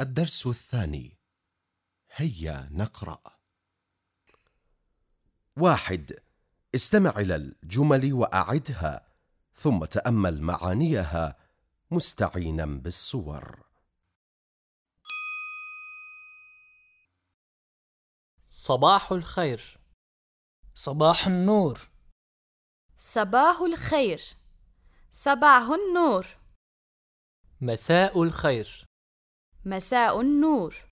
الدرس الثاني. هيا نقرأ. واحد استمع إلى الجمل وأعدها ثم تأمل معانيها مستعينا بالصور. صباح الخير. صباح النور. صباح الخير. صباح النور. مساء الخير. مساء النور.